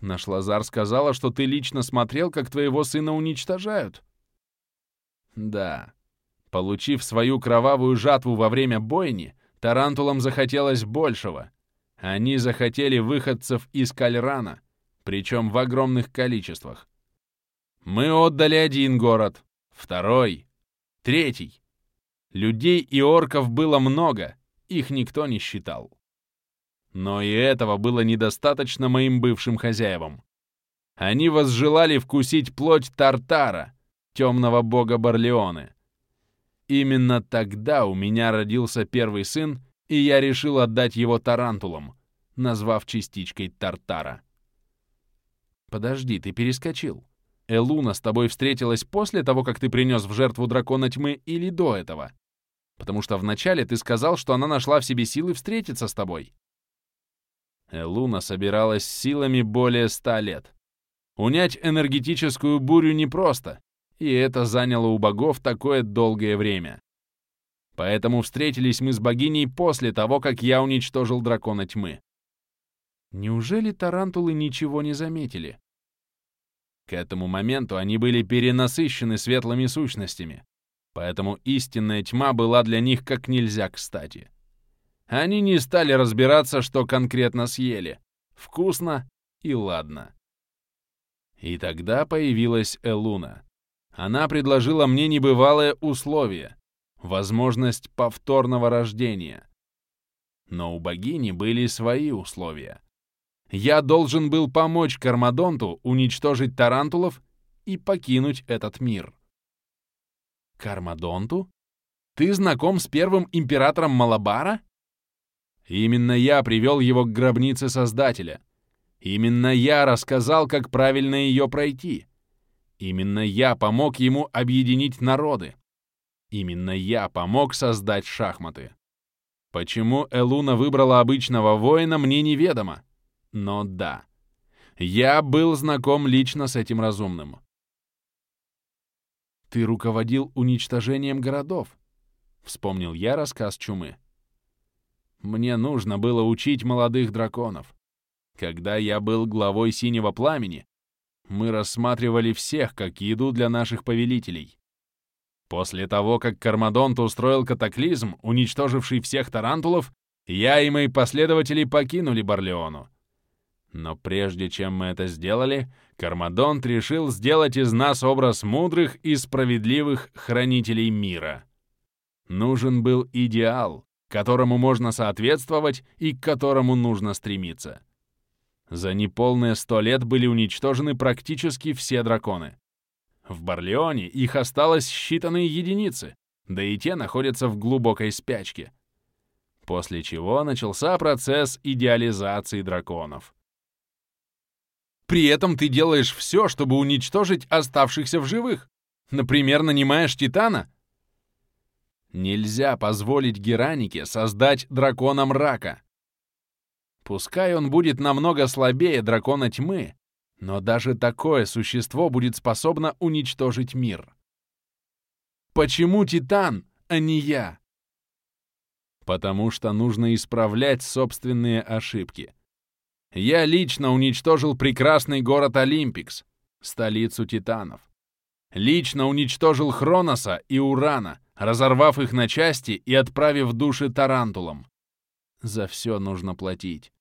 Наш Лазар сказала, что ты лично смотрел, как твоего сына уничтожают. Да. Получив свою кровавую жатву во время бойни, тарантулам захотелось большего. Они захотели выходцев из Кальрана, причем в огромных количествах. Мы отдали один город, второй, третий. Людей и орков было много, их никто не считал. Но и этого было недостаточно моим бывшим хозяевам. Они возжелали вкусить плоть Тартара, темного бога Барлеоны. Именно тогда у меня родился первый сын, и я решил отдать его тарантулам, назвав частичкой Тартара. Подожди, ты перескочил. Элуна с тобой встретилась после того, как ты принес в жертву дракона тьмы или до этого? Потому что вначале ты сказал, что она нашла в себе силы встретиться с тобой. Элуна собиралась силами более ста лет. Унять энергетическую бурю непросто, и это заняло у богов такое долгое время. Поэтому встретились мы с богиней после того, как я уничтожил дракона тьмы. Неужели тарантулы ничего не заметили? К этому моменту они были перенасыщены светлыми сущностями, поэтому истинная тьма была для них как нельзя кстати. Они не стали разбираться, что конкретно съели. Вкусно и ладно. И тогда появилась Элуна. Она предложила мне небывалое условие — возможность повторного рождения. Но у богини были свои условия. Я должен был помочь Кармадонту уничтожить тарантулов и покинуть этот мир. Кармадонту? Ты знаком с первым императором Малабара? Именно я привел его к гробнице Создателя. Именно я рассказал, как правильно ее пройти. Именно я помог ему объединить народы. Именно я помог создать шахматы. Почему Элуна выбрала обычного воина, мне неведомо. Но да, я был знаком лично с этим разумным. «Ты руководил уничтожением городов», — вспомнил я рассказ Чумы. Мне нужно было учить молодых драконов. Когда я был главой Синего Пламени, мы рассматривали всех как еду для наших повелителей. После того, как Кармадонт устроил катаклизм, уничтоживший всех тарантулов, я и мои последователи покинули Барлеону. Но прежде чем мы это сделали, Кармадонт решил сделать из нас образ мудрых и справедливых хранителей мира. Нужен был идеал, которому можно соответствовать и к которому нужно стремиться. За неполные сто лет были уничтожены практически все драконы. В Барлеоне их осталось считанные единицы, да и те находятся в глубокой спячке. После чего начался процесс идеализации драконов. При этом ты делаешь все, чтобы уничтожить оставшихся в живых. Например, нанимаешь Титана, Нельзя позволить Геранике создать дракона мрака. Пускай он будет намного слабее дракона тьмы, но даже такое существо будет способно уничтожить мир. Почему Титан, а не я? Потому что нужно исправлять собственные ошибки. Я лично уничтожил прекрасный город Олимпикс, столицу Титанов. Лично уничтожил Хроноса и Урана, разорвав их на части и отправив души тарантулам. За все нужно платить.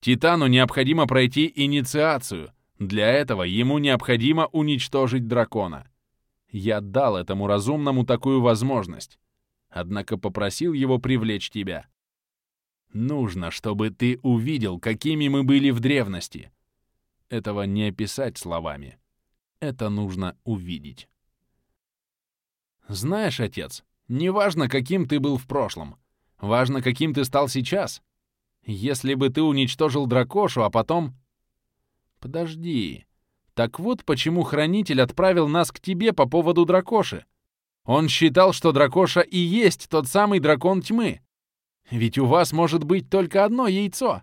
Титану необходимо пройти инициацию. Для этого ему необходимо уничтожить дракона. Я дал этому разумному такую возможность. Однако попросил его привлечь тебя. Нужно, чтобы ты увидел, какими мы были в древности. Этого не описать словами. Это нужно увидеть. Знаешь, отец, не важно, каким ты был в прошлом. Важно, каким ты стал сейчас. Если бы ты уничтожил дракошу, а потом... Подожди. Так вот почему Хранитель отправил нас к тебе по поводу дракоши. Он считал, что дракоша и есть тот самый дракон тьмы. Ведь у вас может быть только одно яйцо.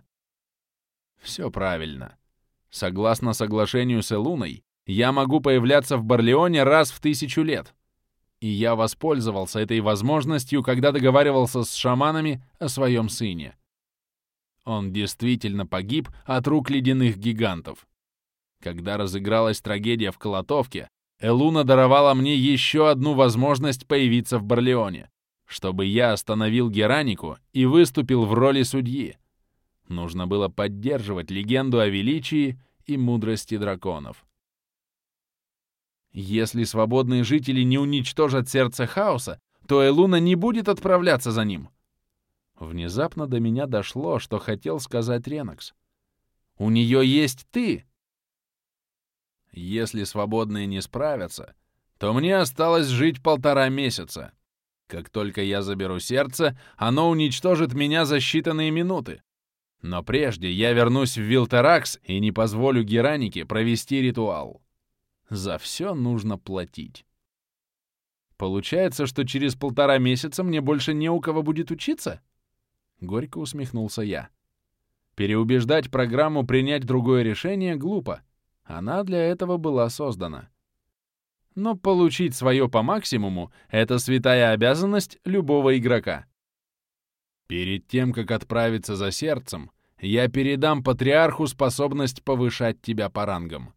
Все правильно. Согласно соглашению с Элуной, я могу появляться в Барлеоне раз в тысячу лет. И я воспользовался этой возможностью, когда договаривался с шаманами о своем сыне. Он действительно погиб от рук ледяных гигантов. Когда разыгралась трагедия в Колотовке, Элуна даровала мне еще одну возможность появиться в Барлеоне, чтобы я остановил Геранику и выступил в роли судьи. Нужно было поддерживать легенду о величии и мудрости драконов. Если свободные жители не уничтожат сердце хаоса, то Элуна не будет отправляться за ним. Внезапно до меня дошло, что хотел сказать Ренокс. «У нее есть ты!» Если свободные не справятся, то мне осталось жить полтора месяца. Как только я заберу сердце, оно уничтожит меня за считанные минуты. Но прежде я вернусь в Вилтеракс и не позволю Геранике провести ритуал. За все нужно платить. Получается, что через полтора месяца мне больше не у кого будет учиться? Горько усмехнулся я. Переубеждать программу принять другое решение глупо. Она для этого была создана. Но получить свое по максимуму — это святая обязанность любого игрока. Перед тем, как отправиться за сердцем, я передам патриарху способность повышать тебя по рангам.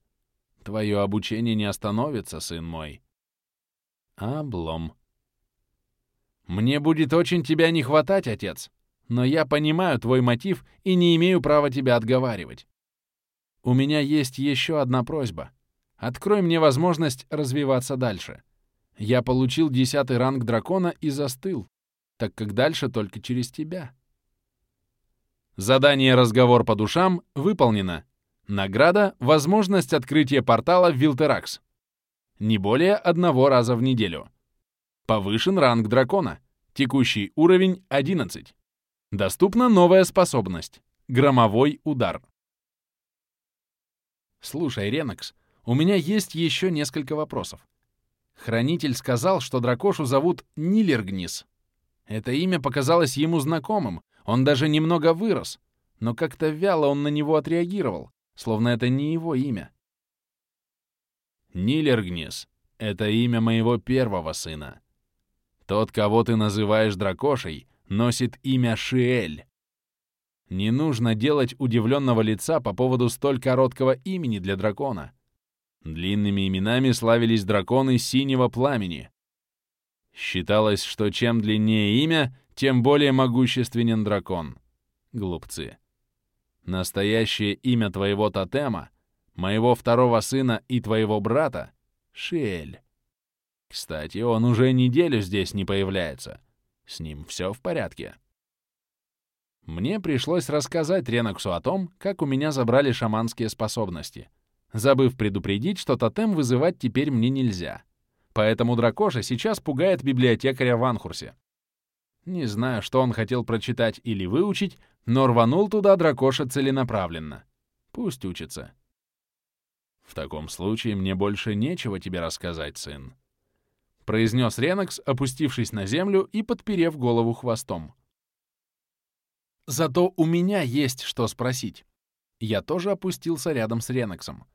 Твое обучение не остановится, сын мой. Облом. Мне будет очень тебя не хватать, отец, но я понимаю твой мотив и не имею права тебя отговаривать. У меня есть еще одна просьба. Открой мне возможность развиваться дальше. Я получил десятый ранг дракона и застыл, так как дальше только через тебя. Задание «Разговор по душам» выполнено. Награда — возможность открытия портала в Вилтеракс. Не более одного раза в неделю. Повышен ранг дракона. Текущий уровень — 11. Доступна новая способность — громовой удар. Слушай, Ренокс, у меня есть еще несколько вопросов. Хранитель сказал, что дракошу зовут Нилергнис. Это имя показалось ему знакомым, он даже немного вырос, но как-то вяло он на него отреагировал, словно это не его имя. Нилергнис — это имя моего первого сына. Тот, кого ты называешь дракошей, носит имя Шиэль. Не нужно делать удивленного лица по поводу столь короткого имени для дракона. Длинными именами славились драконы синего пламени. Считалось, что чем длиннее имя, тем более могущественен дракон. Глупцы. Настоящее имя твоего тотема, моего второго сына и твоего брата — Шиэль. Кстати, он уже неделю здесь не появляется. С ним все в порядке. Мне пришлось рассказать Реноксу о том, как у меня забрали шаманские способности, забыв предупредить, что тотем вызывать теперь мне нельзя. Поэтому дракоша сейчас пугает библиотекаря в Анхурсе. Не знаю, что он хотел прочитать или выучить, но рванул туда дракоша целенаправленно. Пусть учится. «В таком случае мне больше нечего тебе рассказать, сын», — произнес Ренокс, опустившись на землю и подперев голову хвостом. Зато у меня есть что спросить. Я тоже опустился рядом с Реноксом.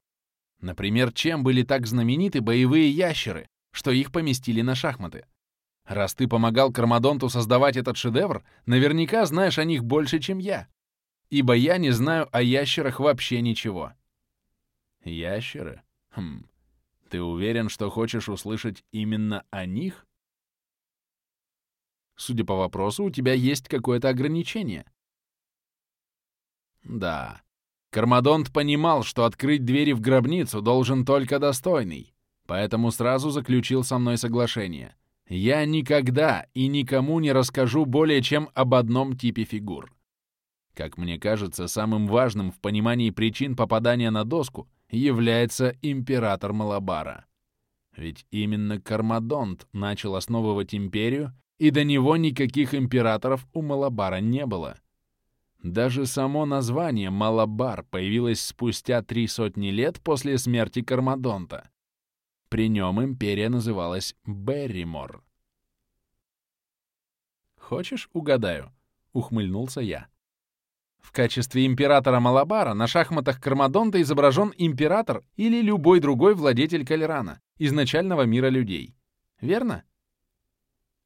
Например, чем были так знамениты боевые ящеры, что их поместили на шахматы? Раз ты помогал Кармадонту создавать этот шедевр, наверняка знаешь о них больше, чем я. Ибо я не знаю о ящерах вообще ничего. Ящеры? Хм. Ты уверен, что хочешь услышать именно о них? Судя по вопросу, у тебя есть какое-то ограничение. Да. Кармадонт понимал, что открыть двери в гробницу должен только достойный, поэтому сразу заключил со мной соглашение. Я никогда и никому не расскажу более чем об одном типе фигур. Как мне кажется, самым важным в понимании причин попадания на доску является император Малабара. Ведь именно Кармадонт начал основывать империю, и до него никаких императоров у Малабара не было. Даже само название «Малабар» появилось спустя три сотни лет после смерти Кармадонта. При нем империя называлась Берримор. «Хочешь, угадаю?» — ухмыльнулся я. В качестве императора Малабара на шахматах Кармадонта изображен император или любой другой владетель Калерана, изначального мира людей. Верно?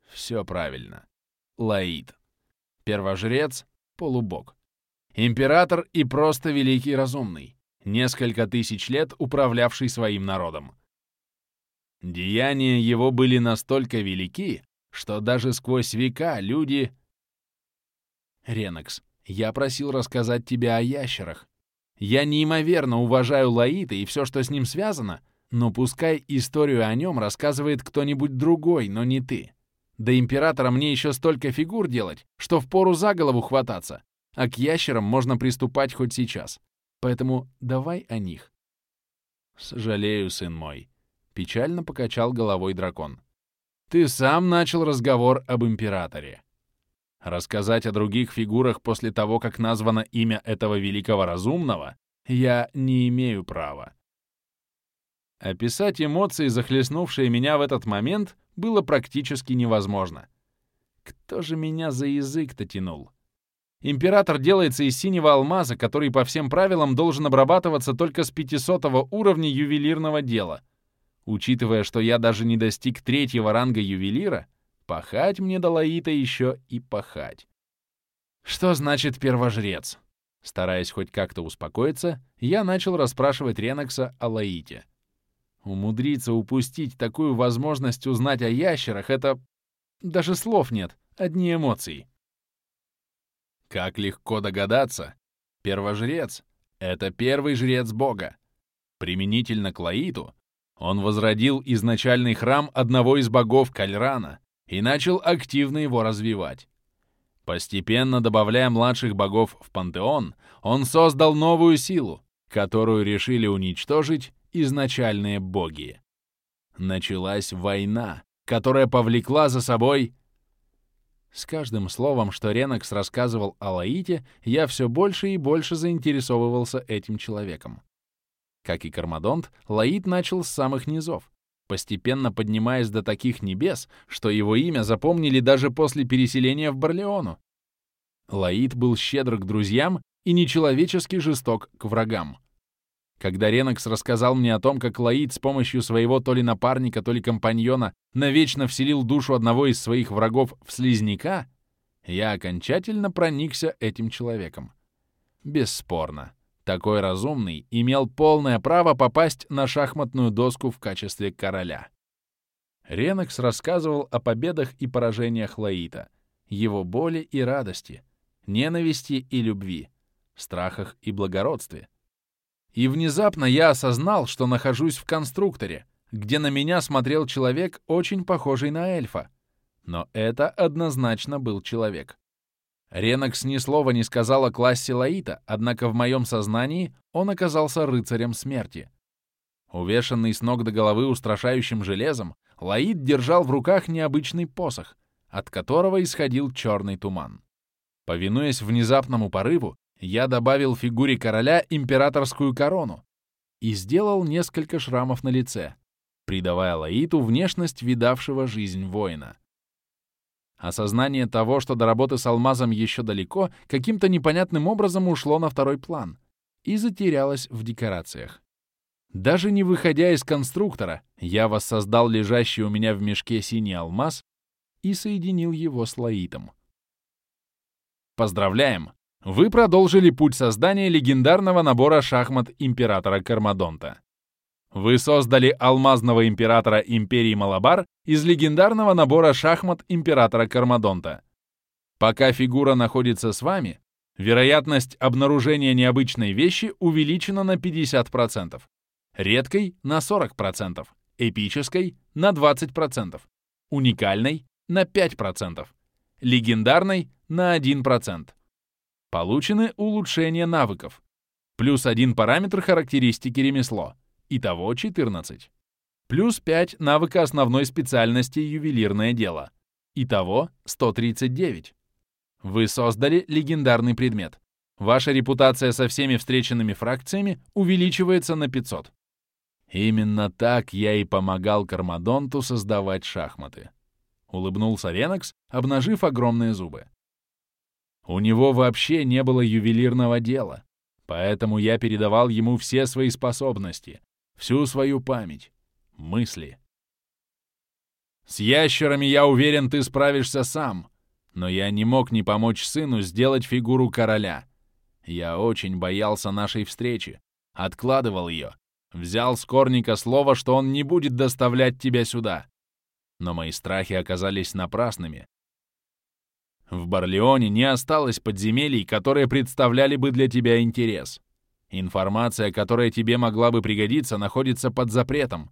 Все правильно. Лаид. Первожрец, полубог. Император и просто великий разумный. несколько тысяч лет управлявший своим народом. Деяния его были настолько велики, что даже сквозь века люди... Ренокс, я просил рассказать тебе о ящерах. Я неимоверно уважаю Лаита и все, что с ним связано, но пускай историю о нем рассказывает кто-нибудь другой, но не ты. До императора мне еще столько фигур делать, что впору за голову хвататься, а к ящерам можно приступать хоть сейчас. Поэтому давай о них. Сожалею, сын мой. Печально покачал головой дракон. Ты сам начал разговор об императоре. Рассказать о других фигурах после того, как названо имя этого великого разумного, я не имею права. Описать эмоции, захлестнувшие меня в этот момент, было практически невозможно. Кто же меня за язык-то тянул? Император делается из синего алмаза, который по всем правилам должен обрабатываться только с 500 уровня ювелирного дела. Учитывая, что я даже не достиг третьего ранга ювелира, Пахать мне Далаита еще и пахать. Что значит первожрец? Стараясь хоть как-то успокоиться, я начал расспрашивать Ренокса о Лаите. Умудриться упустить такую возможность узнать о ящерах — это... Даже слов нет, одни эмоции. Как легко догадаться, первожрец — это первый жрец Бога. Применительно к Лаиту он возродил изначальный храм одного из богов Кальрана, и начал активно его развивать. Постепенно добавляя младших богов в пантеон, он создал новую силу, которую решили уничтожить изначальные боги. Началась война, которая повлекла за собой... С каждым словом, что Ренокс рассказывал о Лаите, я все больше и больше заинтересовывался этим человеком. Как и Кармадонт, Лаит начал с самых низов, постепенно поднимаясь до таких небес, что его имя запомнили даже после переселения в Барлеону. Лаид был щедр к друзьям и нечеловечески жесток к врагам. Когда Ренокс рассказал мне о том, как Лаид с помощью своего то ли напарника, то ли компаньона навечно вселил душу одного из своих врагов в слизняка, я окончательно проникся этим человеком. Бесспорно. Такой разумный имел полное право попасть на шахматную доску в качестве короля. Ренекс рассказывал о победах и поражениях Лаита, его боли и радости, ненависти и любви, страхах и благородстве. И внезапно я осознал, что нахожусь в конструкторе, где на меня смотрел человек, очень похожий на эльфа. Но это однозначно был человек. Ренокс ни слова не сказал о классе Лаита, однако в моем сознании он оказался рыцарем смерти. Увешанный с ног до головы устрашающим железом, Лаид держал в руках необычный посох, от которого исходил черный туман. Повинуясь внезапному порыву, я добавил фигуре короля императорскую корону и сделал несколько шрамов на лице, придавая Лаиту внешность видавшего жизнь воина. Осознание того, что до работы с алмазом еще далеко, каким-то непонятным образом ушло на второй план и затерялось в декорациях. Даже не выходя из конструктора, я воссоздал лежащий у меня в мешке синий алмаз и соединил его с лаитом. Поздравляем! Вы продолжили путь создания легендарного набора шахмат императора Кармадонта. Вы создали алмазного императора империи Малабар из легендарного набора шахмат императора Кармадонта. Пока фигура находится с вами, вероятность обнаружения необычной вещи увеличена на 50%, редкой — на 40%, эпической — на 20%, уникальной — на 5%, легендарной — на 1%. Получены улучшения навыков. Плюс один параметр характеристики ремесло. Итого 14. Плюс 5 навыка основной специальности ювелирное дело. Итого 139. Вы создали легендарный предмет. Ваша репутация со всеми встреченными фракциями увеличивается на 500. Именно так я и помогал Кармадонту создавать шахматы. Улыбнулся Ренокс, обнажив огромные зубы. У него вообще не было ювелирного дела, поэтому я передавал ему все свои способности, всю свою память, мысли. С ящерами, я уверен, ты справишься сам, но я не мог не помочь сыну сделать фигуру короля. Я очень боялся нашей встречи, откладывал ее, взял с Корника слово, что он не будет доставлять тебя сюда. Но мои страхи оказались напрасными. В Барлеоне не осталось подземелий, которые представляли бы для тебя интерес. Информация, которая тебе могла бы пригодиться, находится под запретом,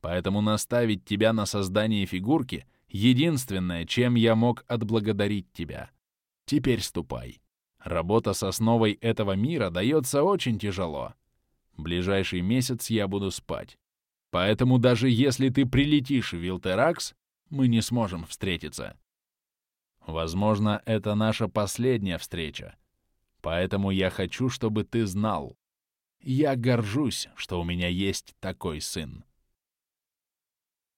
поэтому наставить тебя на создание фигурки — единственное, чем я мог отблагодарить тебя. Теперь ступай. Работа с основой этого мира дается очень тяжело. Ближайший месяц я буду спать. Поэтому даже если ты прилетишь в Вилтеракс, мы не сможем встретиться. Возможно, это наша последняя встреча. Поэтому я хочу, чтобы ты знал. Я горжусь, что у меня есть такой сын.